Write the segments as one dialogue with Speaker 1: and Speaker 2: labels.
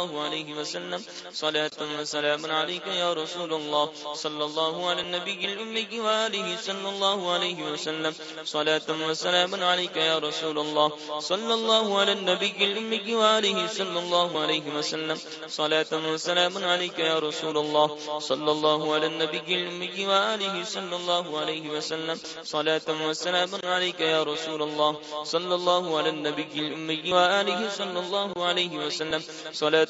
Speaker 1: الله عليه وسلم. صلاة وسلام عليك يا رسول الله. صلى الله على النبي الأمي وآله صلى الله عليه وسلم. صلاة وسلام عليك يا رسول الله. صلى الله على النبي الأمي وآله صلى الله عليه وسلم. صلاة وسلام عليك يا رسول الله. صلى الله على النبي الأمي وآله صلى الله عليه وسلم. صلاة وسلام عليك يا رسول الله. صلى الله على النبي الأمي وآله صلى الله عليه وسلم. صلاة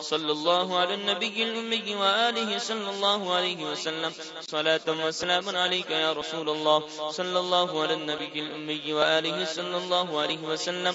Speaker 1: صلى الله على النبي الأمي وآله صلى الله عليه وسلم. صلاة وسلام عليك يا رسول الله. صلى الله على النبي الأمي وآله صلى الله عليه وسلم.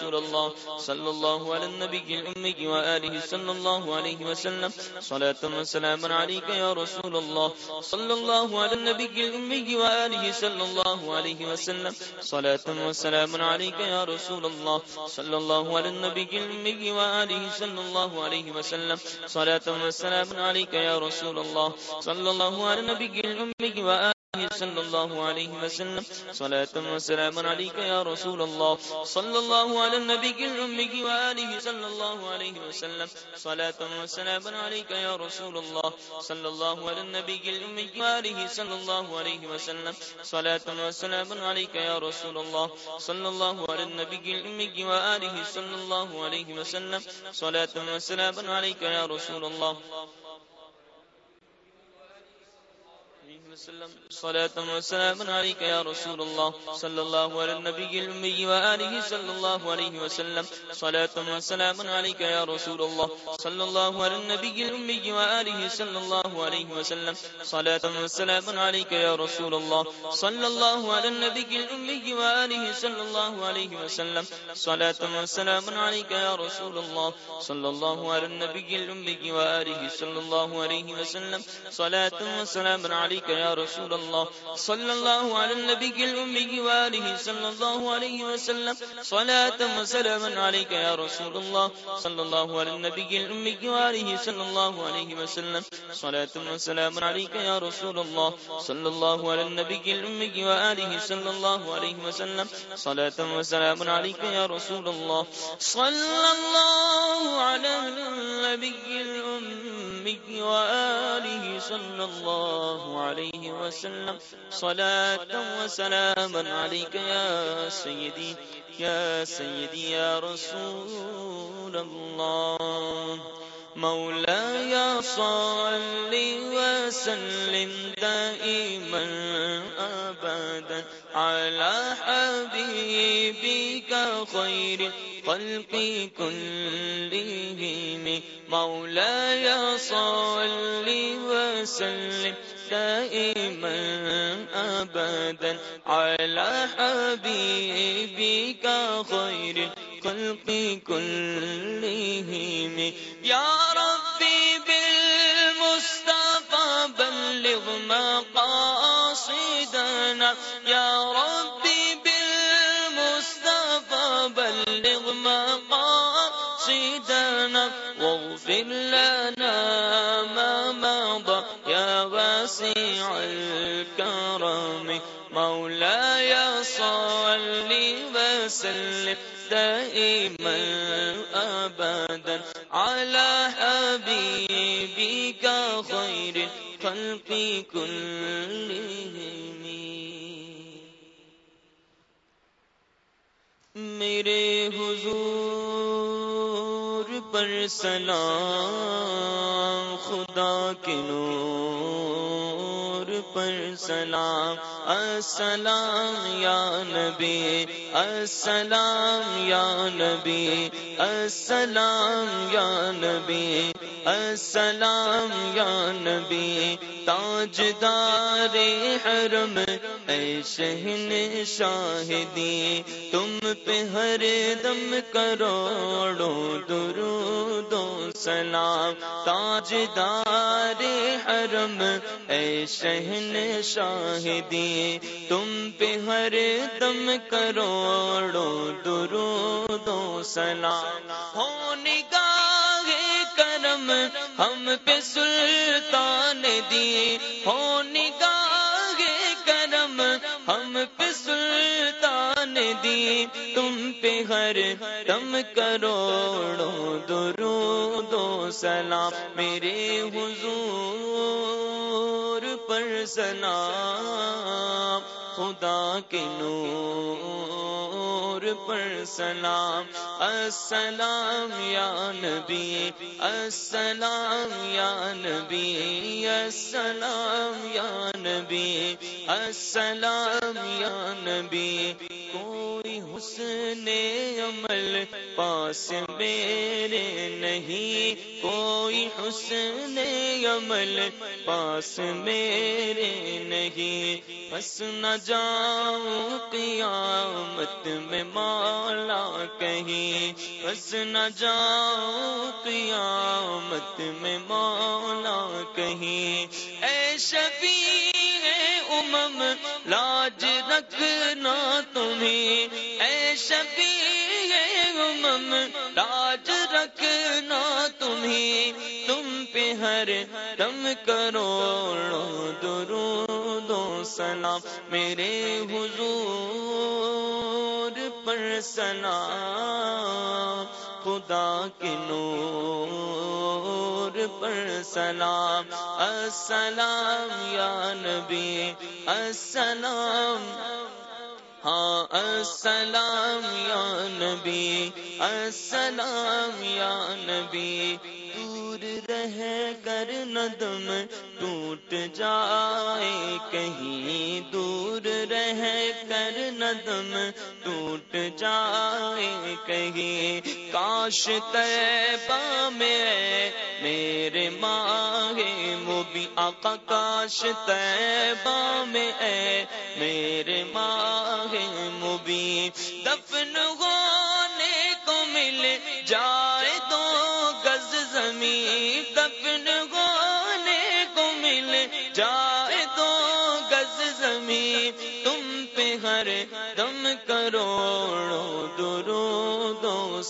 Speaker 1: رسول الله صلى الله على النبي الأمي وآله صلى الله عليه وسلم. صلاة وسلام عليك يا رسول الله. صلى الله على النبي الأمي وآله صلى الله عليه وسلم. صلاة وسلام عليك يا رسول الله. صلى الله على النبي الأمي وآله صلى الله عليه وسلم. صلاة وسلام عليك يا رسول الله. صلى الله على النبي الأمي وآله صلى الله عليه وسلم. صلاة وسلام عليك يا رسول الله. صلى الله على النبي الأمي وآله صلى الله عليه وسلم. صلاة وسلام عليك يا رسول الله. صلى الله على النبي الأمي وآله صلى الله عليه وسلم. صلاة وسلام عليك يا رسول الله. صلى الله على النبي الأمي وآله صلى الله عليه وسلم. صلاة وسلام عليك يا رسول الله. وسلم. صلاة وسلام عليك يا رسول الله. صلى الله على النبي الأمي وآله صلى الله عليه وسلم. صلاة وسلام عليك يا رسول الله. صلى الله على النبي الأمي وآله صلى الله عليه وسلم. صلاة وسلام عليك يا رسول الله. صلى الله على النبي الأمي وآله صلى الله عليه وسلم. صلاة وسلام عليك يا رسول الله. صلى الله على النبي الأمي وآله صلى الله عليه وسلم. صلاة وسلام عليك يا يا رسول الله، صلى الله على النبي الأمي وآله صلى الله عليه وسلم. صلاة وسلاما عليك يا رسول الله، صلى الله على النبي الأمي وآله صلى الله عليه وسلم. صلاة وسلاما عليك يا رسول الله، صلى الله على النبي الأمي وآله صلى الله عليه وسلم. صلاة وسلاما عليك يا رسول الله، صلى الله على النبي الأمي وآله صلى الله عليه عليه وسلم. صلاة وسلاما عليك يا سيدي يا سيدي يا رسول الله. مولاي صل وسلم دائما أبدا على حبيبك خير خلقی الخلق كلهم مولاي صل وسلم دائما أبدا على حبيبك خير الخلق كلهم. يا ربي بالمصطفى بلغ مقاصدنا. يا ربي مقاصدنا واغفر لنا ما مضى يا واسع الكرم. مولاي صل وسلم دائما أبدا على حبيبك خير الخلق كلهم. میرے حضور پر سلام، خدا کے نور پر سلام۔ السلام یا نبی، السلام یا نبی، السلام یا نبی، السلام یا نبی۔ تاجدار حرم، اے شہن شاہدی، تم پہ ہر دم کروڑوں درود و سلام۔ تاجدار حرم، اے شہن شاہدی، تم پہ ہر دم کروڑوں درود و سلام۔ ہو نگاہ کرم ہم پہ سلطان دی ہو نگاہ کرم، ہم پہ سلطان دی۔ تم پہ ہر دم کروڑوں درود و سلام، میرے حضور پر سلام۔ خدا کے نور پر سلام۔ السلام یا نبی، السلام یا نبی، السلام یا نبی، السلام یا نبی۔ کوئی حسن عمل پاس میرے نہیں، کوئی حسن عمل پاس میرے نہیں۔ بس نہ جاؤں قیامت میں مولا کہیں۔ بس نہ جاؤں قیامت میں مولا کہیں۔ اے شفیع امم، لاج رکھنا تمہیں۔ اے شفیع امم، لاج رکھنا تمہیں۔ تم پہ ہر دم کروڑوں درود و سلام۔ میرے حضور پر سلام۔ خدا کے نور۔ پر سلام، السلام یا نبی، السلام۔ ہاں السلام یا نبی، السلام یا نبی۔ دور رہ کر ندم ٹوٹ جائے، کہیں دور رہ کر ندم ٹوٹ جائے، کہیں کاش تیبہ میں میرے ماہ مبی آقا کاش تیبہ میں اے میرے ماہ مبی دفن ہونے کو مل جائے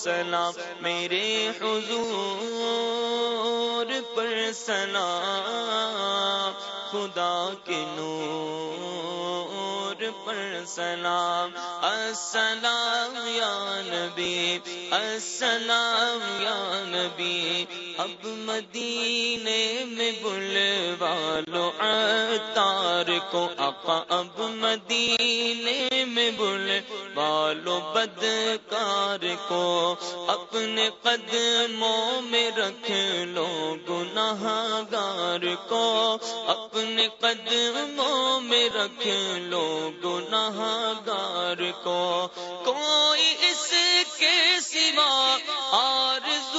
Speaker 1: سلام، میرے حضور پر سلام، خدا کے نور پر سلام۔ السلام یا نبی، السلام یا نبی، اب مدینے میں بل والو اتار کو آقا اب مدینے میں بل والو بدکار کو اپنے قدموں میں رکھ لو گناہ گار کو اپنے قدموں میں رکھ لو گناہ گار کو کوئی اس کے سوا آرزو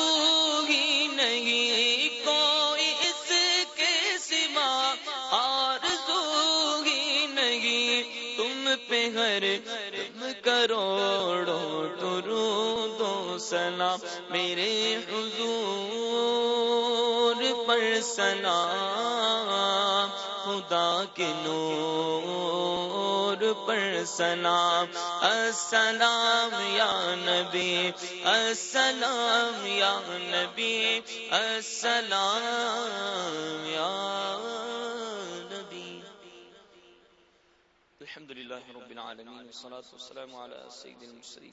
Speaker 1: ہر کروڑوں درود و سلام، میرے حضور پر سلام، خدا کے نور پر سلام، السلام یا نبی، السلام یا نبی، السلام یا الحمد لله رب العالمين والصلاة والسلام على سيد المرسلين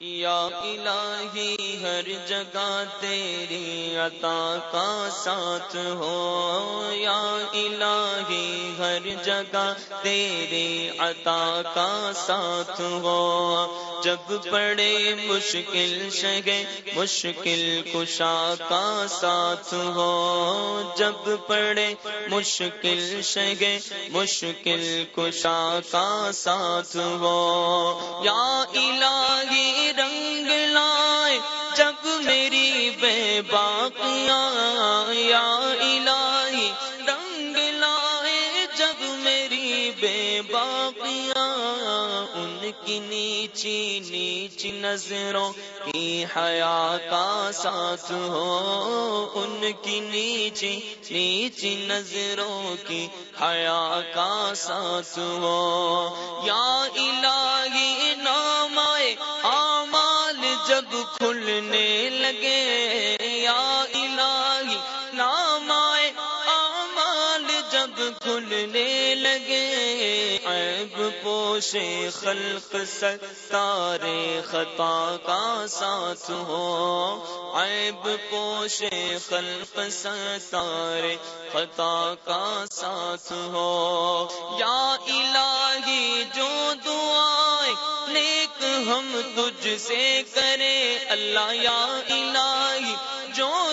Speaker 1: یا الہی ہر جگہ تیری عطا کا ساتھ ہو، یا الہی ہر جگہ تیری عطا کا ساتھ ہو۔ جب پڑے مشکل شگے، مشکل کشا کا ساتھ ہو۔ جب پڑے مشکل شگے، مشکل کشا کا ساتھ ہو۔ یا الہی رنگ لائے جب میری بے باقیاں یا الہی نیچی نیچی نظروں کی حیا کا ساتھ ہو۔ ان کی نیچی نیچی نظروں کی حیا کا ساتھ ہو۔ یا الہی نام آئے آمال جب کھلنے لگے۔ یا جب کھلنے لگے۔ عیب پوشے خلق ستارے خطا کا ساتھ ہو۔ عیب پوشے خلق ستارے خطا کا ساتھ ہو۔ یا الہی جو دعائیں نیک ہم تجھ سے کرے اللہ یا الہی جو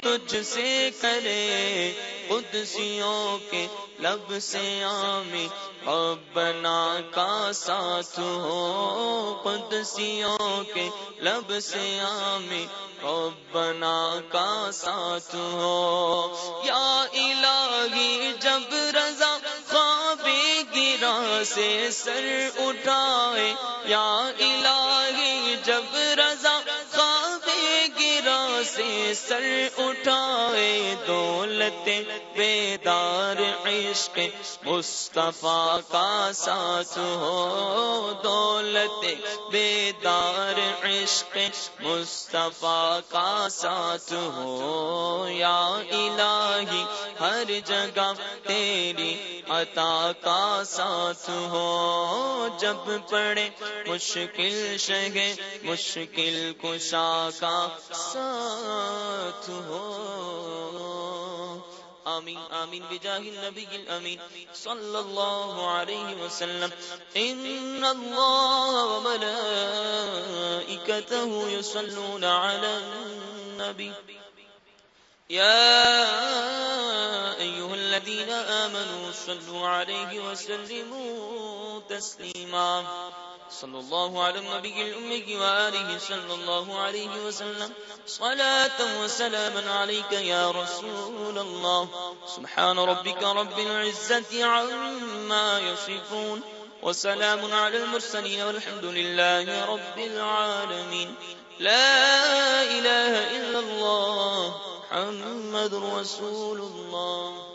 Speaker 1: تجھ سے کرے، قدسیوں کے لب سے آمی ربنا کا ساتھ ہو، قدسیوں کے لب سے آمی ربنا کا ساتھ ہو۔ یا الہی، جب رضا خواب گرا سے سر اٹھائے، یا الہی، جب رضا سے سر اٹھائے دولت بیدار عشق مصطفیٰ کا ساتھ ہو دولت بیدار عشق مصطفیٰ کا ساتھ ہو یا الہی ہر جگہ تیری عطا کا ساتھ ہو جب پڑے مشکل شگے مشکل کشا کا ساتھ ساتھ ہو۔ آمین آمین بجاہ النبی الامین صلی اللہ علیہ وسلم۔ ان اللہ وملائکته يصلون على النبی۔ يا أيها الذين آمنوا صلوا عليه وسلموا تسليما صلى الله على النبي الأمي وآله صلى الله عليه وسلم. صلاة وسلاما عليك يا رسول الله. سبحان ربك رب العزة عما يصفون. وسلام على المرسلين والحمد لله رب العالمين. لا إله إلا الله. محمد رسول الله.